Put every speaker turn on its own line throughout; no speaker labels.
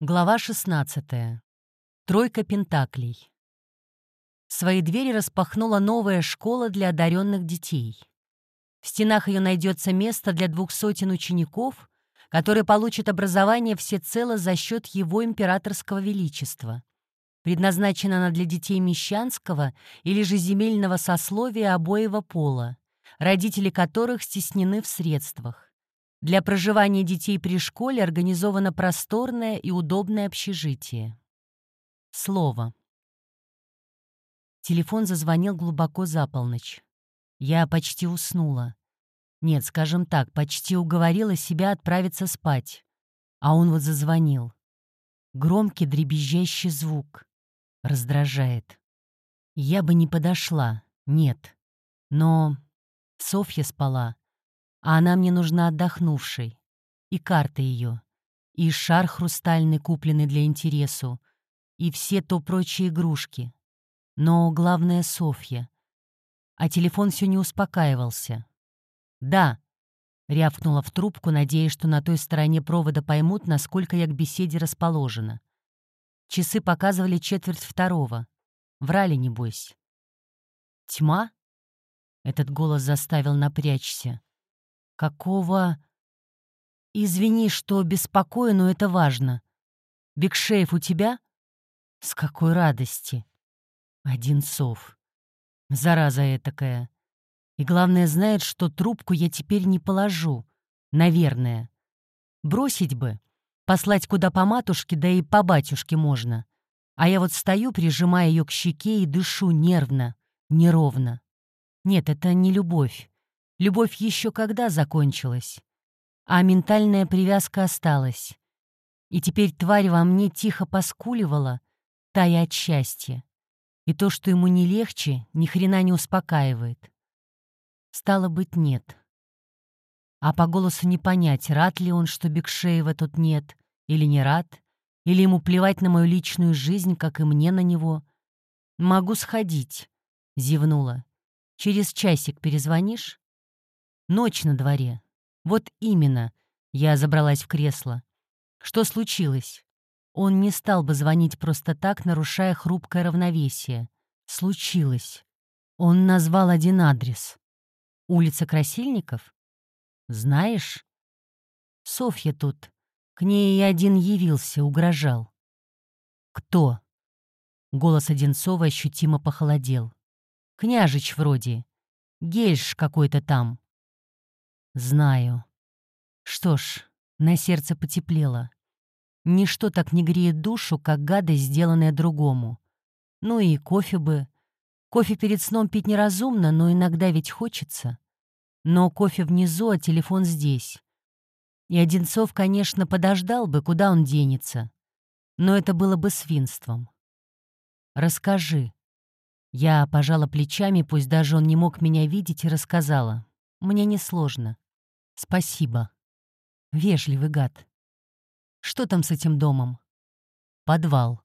Глава 16. Тройка пентаклей. Свои двери распахнула новая школа для одаренных детей. В стенах ее найдется место для двух сотен учеников, которые получат образование всецело за счет его императорского величества. Предназначена она для детей мещанского или же земельного сословия обоего пола, родители которых стеснены в средствах. Для проживания детей при школе организовано просторное и удобное общежитие. Слово. Телефон зазвонил глубоко за полночь. Я почти уснула. Нет, скажем так, почти уговорила себя отправиться спать. А он вот зазвонил. Громкий дребезжащий звук. Раздражает. Я бы не подошла, нет. Но Софья спала, а она мне нужна отдохнувшей. И карта ее, и шар хрустальный, купленный для интересу, и все то прочие игрушки. Но главное — Софья. А телефон все не успокаивался. «Да», — рявкнула в трубку, надеясь, что на той стороне провода поймут, насколько я к беседе расположена. Часы показывали четверть второго. Врали, небось. «Тьма?» — этот голос заставил напрячься. Какого... Извини, что беспокою, но это важно. Бекшеев у тебя? С какой радости. Одинцов. Зараза этакая. И главное, знает, что трубку я теперь не положу. Наверное. Бросить бы. Послать куда по матушке, да и по батюшке можно. А я вот стою, прижимая ее к щеке и дышу нервно, неровно. Нет, это не любовь. Любовь еще когда закончилась, а ментальная привязка осталась. И теперь тварь во мне тихо поскуливала, тая от счастья. И то, что ему не легче, ни хрена не успокаивает. Стало быть, нет. А по голосу не понять, рад ли он, что Бекшеева тут нет, или не рад, или ему плевать на мою личную жизнь, как и мне на него. «Могу сходить», — зевнула. «Через часик перезвонишь?» Ночь на дворе. Вот именно. Я забралась в кресло. Что случилось? Он не стал бы звонить просто так, нарушая хрупкое равновесие. Случилось. Он назвал один адрес. Улица Красильников? Знаешь? Софья тут. К ней и один явился, угрожал. Кто? Голос Одинцова ощутимо похолодел. Княжич вроде. Гельш какой-то там. Знаю. Что ж, на сердце потеплело. Ничто так не греет душу, как гадость, сделанная другому. Ну и кофе бы. Кофе перед сном пить неразумно, но иногда ведь хочется. Но кофе внизу, а телефон здесь. И Одинцов, конечно, подождал бы, куда он денется. Но это было бы свинством. «Расскажи». Я пожала плечами, пусть даже он не мог меня видеть, и рассказала. «Мне несложно. Спасибо. Вежливый гад. Что там с этим домом? Подвал.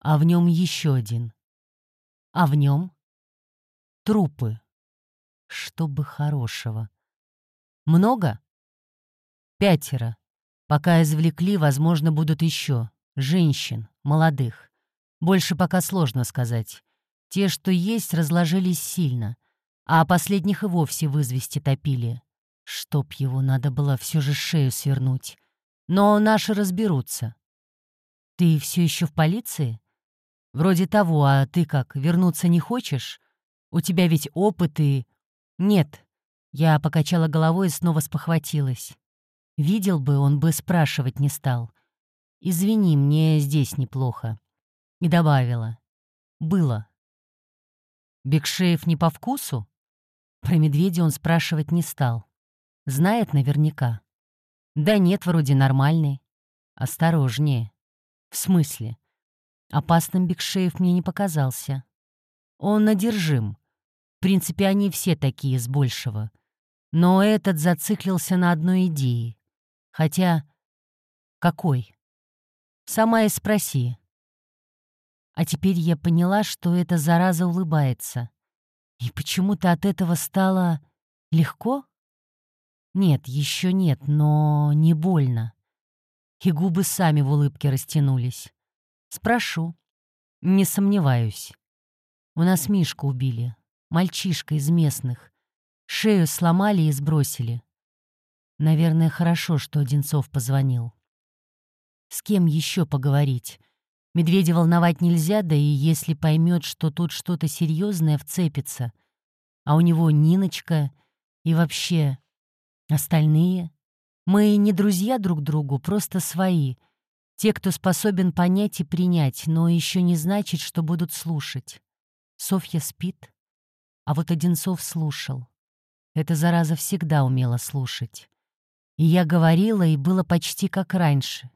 А в нем еще один. А в нем трупы. Что бы хорошего. Много? Пятеро. Пока извлекли, возможно, будут еще. Женщин, молодых. Больше пока сложно сказать. Те, что есть, разложились сильно, а последних и вовсе в извести топили. Чтоб его надо было все же шею свернуть. Но наши разберутся. Ты все еще в полиции? Вроде того, а ты как, вернуться не хочешь? У тебя ведь опыт и... Нет. Я покачала головой и снова спохватилась. Видел бы, он бы спрашивать не стал. «Извини, мне здесь неплохо». И добавила. «Было». Бекшеев не по вкусу? Про медведя он спрашивать не стал. Знает наверняка. Да нет, вроде нормальный. Осторожнее. В смысле? Опасным Бекшеев мне не показался. Он одержим. В принципе, они все такие с большего. Но этот зациклился на одной идее. Хотя... Какой? Сама и спроси. А теперь я поняла, что эта зараза улыбается. И почему-то от этого стало легко? Нет, еще нет, но не больно. и губы сами в улыбке растянулись. «Спрошу. Не сомневаюсь. У нас Мишку убили. Мальчишка из местных. Шею сломали и сбросили. Наверное, хорошо, что Одинцов позвонил. С кем еще поговорить? Медведя волновать нельзя, да и если поймет, что тут что-то серьезное вцепится. А у него Ниночка и вообще остальные. Мы не друзья друг другу, просто свои. Те, кто способен понять и принять, но еще не значит, что будут слушать. Софья спит, а вот Одинцов слушал. Эта зараза всегда умела слушать. И я говорила, и было почти как раньше.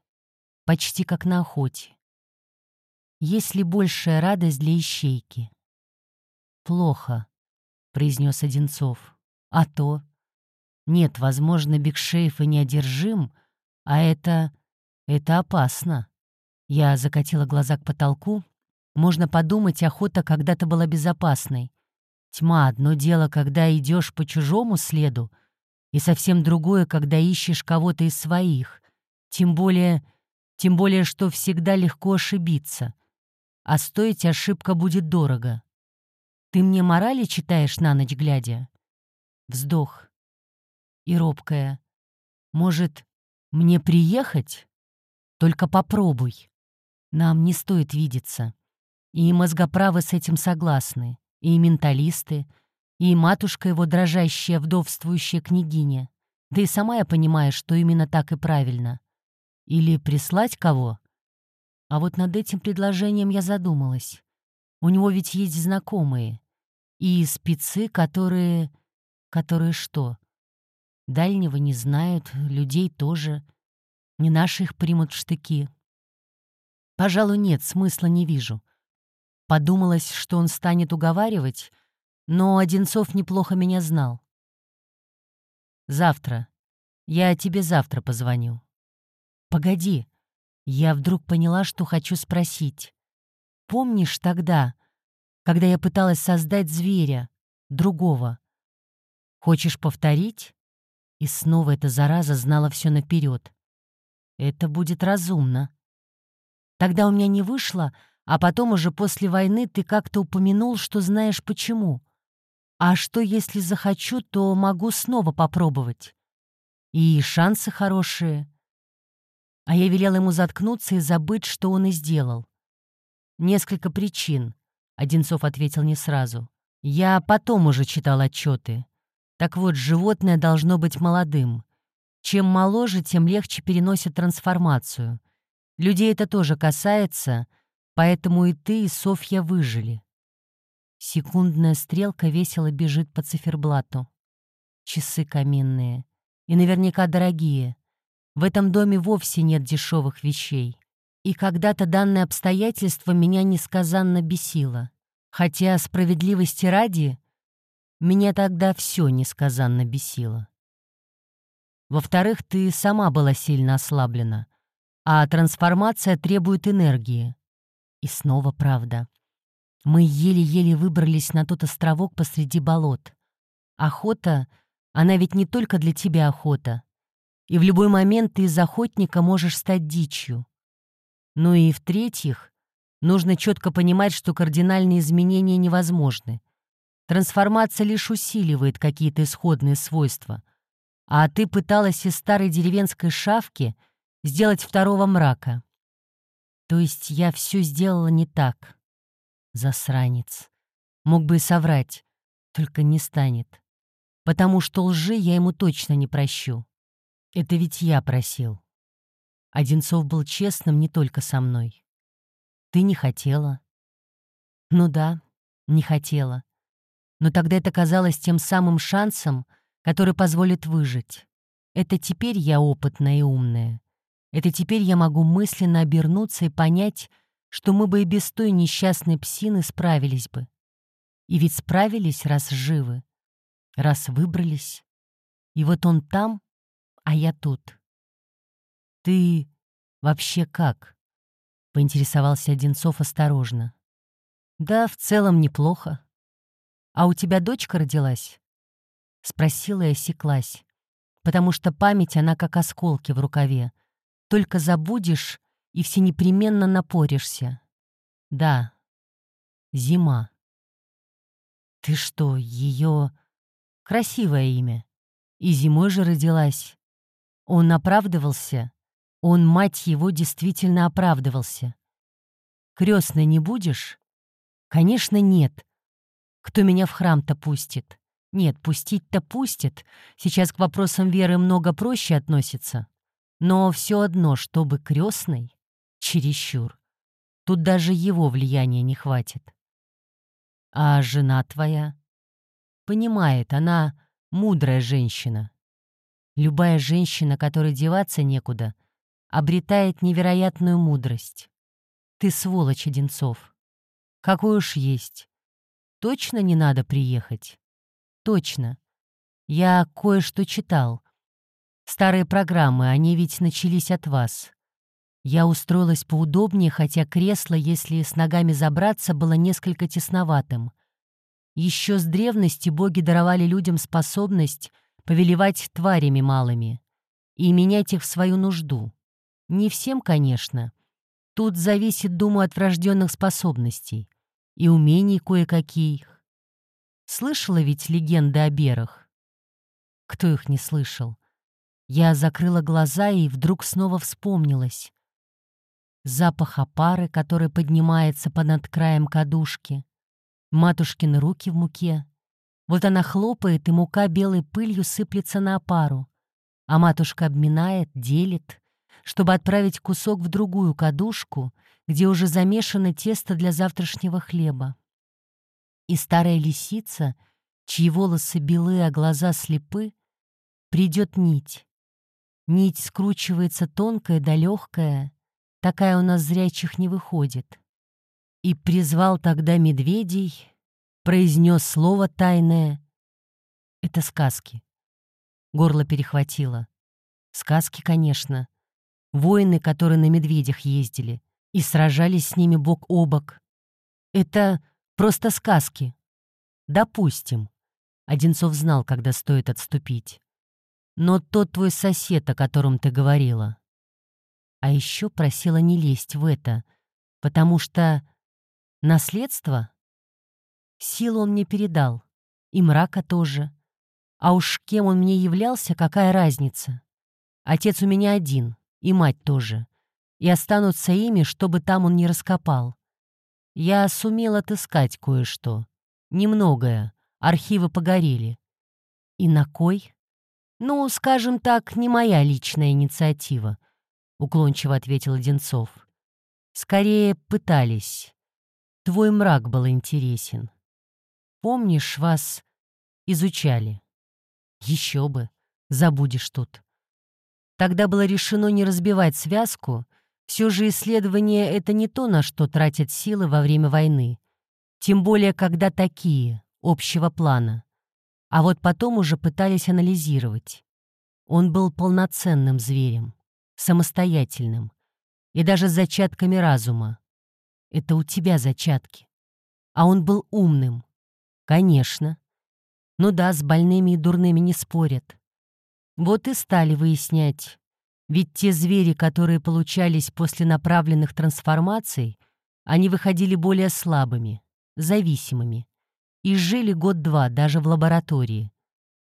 Почти как на охоте. Есть ли большая радость для ищейки? «Плохо», — произнес Одинцов. «А то?» «Нет, возможно, Бигшеев и неодержим, а это... это опасно». Я закатила глаза к потолку. Можно подумать, охота когда-то была безопасной. Тьма — одно дело, когда идешь по чужому следу, и совсем другое, когда ищешь кого-то из своих. Тем более, тем более, что всегда легко ошибиться. А стоить ошибка будет дорого. Ты мне морали читаешь на ночь глядя? Вздох. И робкая. Может, мне приехать? Только попробуй. Нам не стоит видеться. И мозгоправы с этим согласны и менталисты, и матушка его дрожащая вдовствующая княгиня. Да и сама я понимаю, что именно так и правильно. Или прислать кого? А вот над этим предложением я задумалась. У него ведь есть знакомые. И спецы, которые... Которые что? Дальнего не знают, людей тоже. Не наши их примут в штыки. Пожалуй, нет, смысла не вижу. Подумалось, что он станет уговаривать, но Одинцов неплохо меня знал. «Завтра. Я тебе завтра позвоню». «Погоди». Я вдруг поняла, что хочу спросить. «Помнишь тогда, когда я пыталась создать зверя, другого? Хочешь повторить?» И снова эта зараза знала все наперед. «Это будет разумно». Тогда у меня не вышло, а потом уже после войны ты как-то упомянул, что знаешь почему. А что, если захочу, то могу снова попробовать. И шансы хорошие. А я велел ему заткнуться и забыть, что он и сделал. Несколько причин, — Одинцов ответил не сразу. Я потом уже читал отчеты. Так вот, животное должно быть молодым. Чем моложе, тем легче переносит трансформацию. Людей это тоже касается — Поэтому и ты, и Софья выжили. Секундная стрелка весело бежит по циферблату. Часы каминные. И наверняка дорогие. В этом доме вовсе нет дешевых вещей. И когда-то данное обстоятельство меня несказанно бесило. Хотя, справедливости ради, меня тогда все несказанно бесило. Во-вторых, ты сама была сильно ослаблена, а трансформация требует энергии. И снова правда. Мы еле-еле выбрались на тот островок посреди болот. Охота, она ведь не только для тебя охота. И в любой момент ты из охотника можешь стать дичью. Ну и в-третьих, нужно четко понимать, что кардинальные изменения невозможны. Трансформация лишь усиливает какие-то исходные свойства. А ты пыталась из старой деревенской шавки сделать второго мрака. То есть я все сделала не так. Засранец. Мог бы и соврать, только не станет. Потому что лжи я ему точно не прощу. Это ведь я просил. Одинцов был честным не только со мной. Ты не хотела. Ну да, не хотела. Но тогда это казалось тем самым шансом, который позволит выжить. Это теперь я опытная и умная. Это теперь я могу мысленно обернуться и понять, что мы бы и без той несчастной псины справились бы. И ведь справились, раз живы, раз выбрались. И вот он там, а я тут. «Ты вообще как?» — поинтересовался Одинцов осторожно. «Да, в целом неплохо. А у тебя дочка родилась?» Спросила и осеклась, потому что память, она как осколки в рукаве. только забудешь и все непременно напоришься. Да, зима. Ты что, ее... Красивое имя. И зимой же родилась. Он оправдывался. Он, мать его, действительно оправдывался. Крестной не будешь? Конечно, нет. Кто меня в храм-то пустит? Нет, пустить-то пустит. Сейчас к вопросам веры много проще относится. Но все одно, чтобы крестной, чересчур. Тут даже его влияния не хватит. А жена твоя? Понимает, она мудрая женщина. Любая женщина, которой деваться некуда, обретает невероятную мудрость. Ты сволочь, Одинцов. Какой уж есть. Точно не надо приехать? Точно. Я кое-что читал. Старые программы, они ведь начались от вас. Я устроилась поудобнее, хотя кресло, если с ногами забраться, было несколько тесноватым. Еще с древности боги даровали людям способность повелевать тварями малыми и менять их в свою нужду. Не всем, конечно. Тут зависит, думаю, от врожденных способностей и умений кое-каких. Слышала ведь легенды о берах? Кто их не слышал? Я закрыла глаза и вдруг снова вспомнилась. Запах опары, который поднимается понад краем кадушки. Матушкины руки в муке. Вот она хлопает, и мука белой пылью сыплется на опару. А матушка обминает, делит, чтобы отправить кусок в другую кадушку, где уже замешано тесто для завтрашнего хлеба. И старая лисица, чьи волосы белые, а глаза слепы, придет нить. Нить скручивается тонкая да легкая, такая у нас зрячих не выходит. И призвал тогда медведей, произнес слово тайное. Это сказки. Горло перехватило. Сказки, конечно. Воины, которые на медведях ездили и сражались с ними бок о бок. Это Просто сказки. Допустим. Одинцов знал, когда стоит отступить. Но тот твой сосед, о котором ты говорила. А еще просила не лезть в это, потому что наследство? Силу он мне передал, и мрака тоже. А уж кем он мне являлся, какая разница? Отец у меня один, и мать тоже. И останутся ими, чтобы там он не раскопал. Я сумел отыскать кое-что. Немногое. Архивы погорели. И на кой? Ну, скажем так, не моя личная инициатива, уклончиво ответил Одинцов. Скорее пытались. Твой мрак был интересен. Помнишь, вас изучали? Еще бы, забудешь тут. Тогда было решено не разбивать связку — все же исследование — это не то, на что тратят силы во время войны. Тем более, когда такие, общего плана. А вот потом уже пытались анализировать. Он был полноценным зверем, самостоятельным и даже с зачатками разума. Это у тебя зачатки. А он был умным. Конечно. Ну да, с больными и дурными не спорят. Вот и стали выяснять, ведь те звери, которые получались после направленных трансформаций, они выходили более слабыми, зависимыми. И жили год-два даже в лаборатории.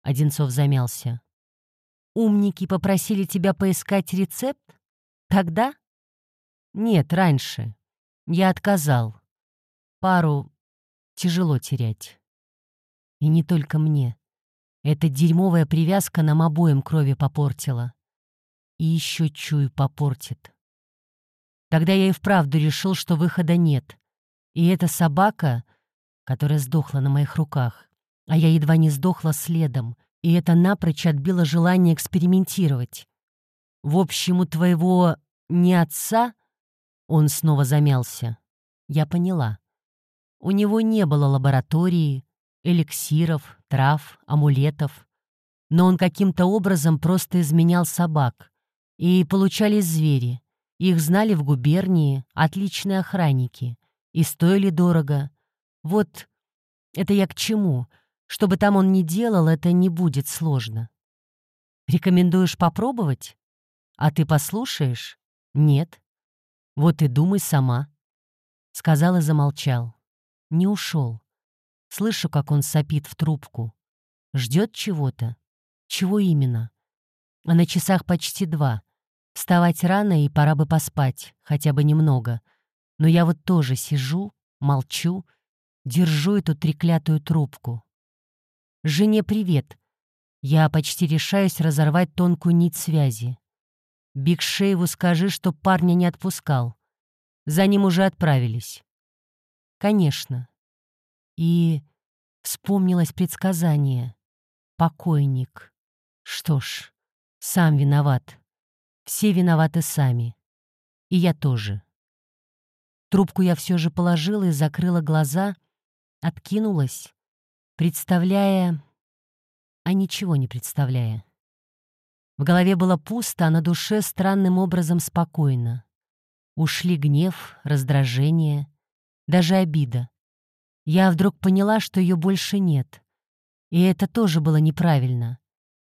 Одинцов замялся. «Умники попросили тебя поискать рецепт? Тогда?» «Нет, раньше. Я отказал. Пару тяжело терять. И не только мне. Эта дерьмовая привязка нам обоим крови попортила и еще чую попортит. Тогда я и вправду решил, что выхода нет. И эта собака, которая сдохла на моих руках, а я едва не сдохла следом, и это напрочь отбило желание экспериментировать. В общем, у твоего не отца он снова замялся. Я поняла. У него не было лаборатории, эликсиров, трав, амулетов. Но он каким-то образом просто изменял собак. И получались звери. Их знали в губернии, отличные охранники. И стоили дорого. Вот это я к чему? Чтобы там он не делал, это не будет сложно. Рекомендуешь попробовать? А ты послушаешь? Нет. Вот и думай сама. Сказал и замолчал. Не ушел. Слышу, как он сопит в трубку. Ждет чего-то. Чего именно? А на часах почти два. Вставать рано и пора бы поспать, хотя бы немного. Но я вот тоже сижу, молчу, держу эту треклятую трубку. Жене привет. Я почти решаюсь разорвать тонкую нить связи. Биг скажи, что парня не отпускал. За ним уже отправились. Конечно. И вспомнилось предсказание. Покойник. Что ж, сам виноват. Все виноваты сами. И я тоже. Трубку я все же положила и закрыла глаза, откинулась, представляя... А ничего не представляя. В голове было пусто, а на душе странным образом спокойно. Ушли гнев, раздражение, даже обида. Я вдруг поняла, что ее больше нет. И это тоже было неправильно.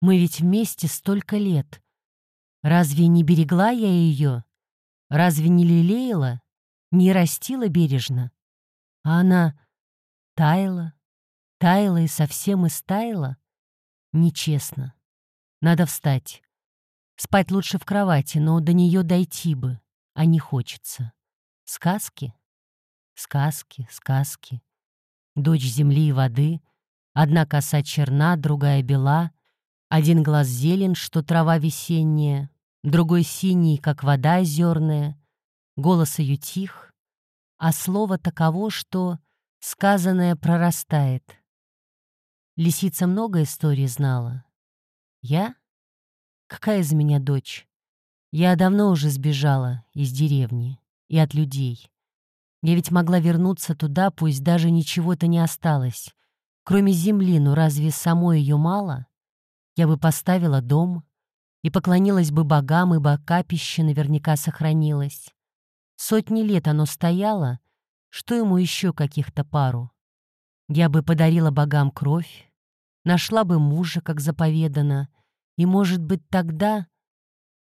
Мы ведь вместе столько лет. Разве не берегла я ее? Разве не лелеяла? Не растила бережно? А она таяла, таяла и совсем истаяла? Нечестно. Надо встать. Спать лучше в кровати, но до нее дойти бы, а не хочется. Сказки? Сказки, сказки. Дочь земли и воды, одна коса черна, другая бела, один глаз зелен, что трава весенняя, другой синий, как вода озерная, голос ее тих, а слово таково, что сказанное прорастает. Лисица много историй знала. Я? Какая из меня дочь? Я давно уже сбежала из деревни и от людей. Я ведь могла вернуться туда, пусть даже ничего-то не осталось. Кроме земли, ну разве самой ее мало? Я бы поставила дом и поклонилась бы богам, ибо капище наверняка сохранилось. Сотни лет оно стояло, что ему еще каких-то пару? Я бы подарила богам кровь, нашла бы мужа, как заповедано, и, может быть, тогда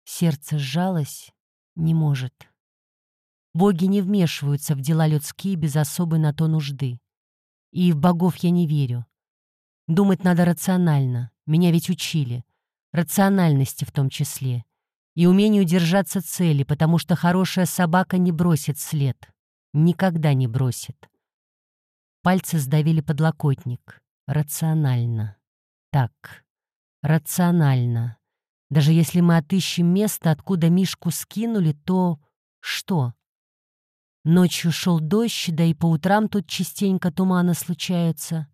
сердце сжалось, не может. Боги не вмешиваются в дела людские без особой на то нужды. И в богов я не верю. Думать надо рационально, меня ведь учили. Рациональности в том числе. И умению держаться цели, потому что хорошая собака не бросит след. Никогда не бросит. Пальцы сдавили подлокотник. Рационально. Так. Рационально. Даже если мы отыщем место, откуда Мишку скинули, то что? Ночью шел дождь, да и по утрам тут частенько туманы случаются.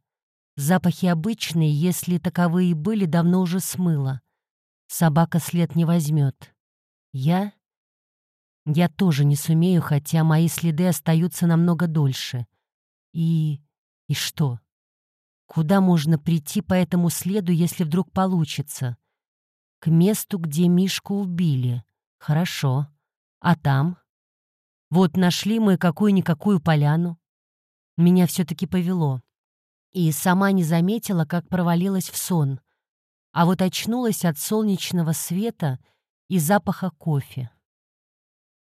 Запахи обычные, если таковые были, давно уже смыло. Собака след не возьмет. Я? Я тоже не сумею, хотя мои следы остаются намного дольше. И... и что? Куда можно прийти по этому следу, если вдруг получится? К месту, где Мишку убили. Хорошо. А там? Вот нашли мы какую-никакую поляну. Меня все-таки повело и сама не заметила, как провалилась в сон, а вот очнулась от солнечного света и запаха кофе.